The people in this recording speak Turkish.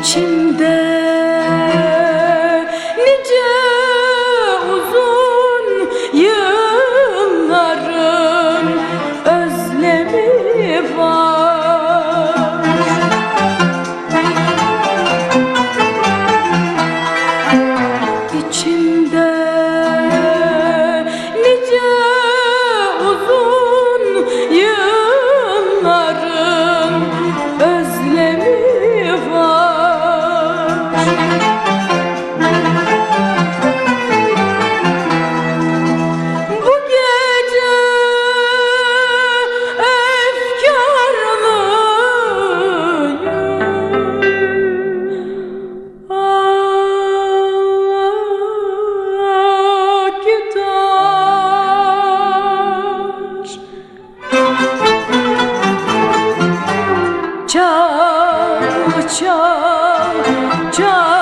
için içimde. çal, çal, çal.